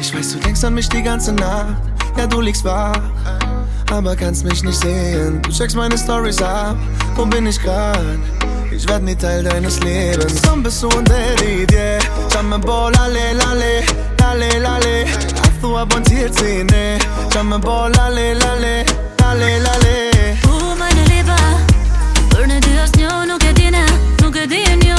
Ich weiß, du denkst an mich die ganze Nacht. Ja, du liegst wahr. aber kannst mich nicht sehen. Du checkst meine Stories ab. Wo bin ich grad? Ich werd nie Teil deines Lebens. Dann bist du und Eddie, yeah. Jamme Ball, lale, lale, lale, lale. Ach, du abonniert sie, ne. Jamme Ball, lale. lale.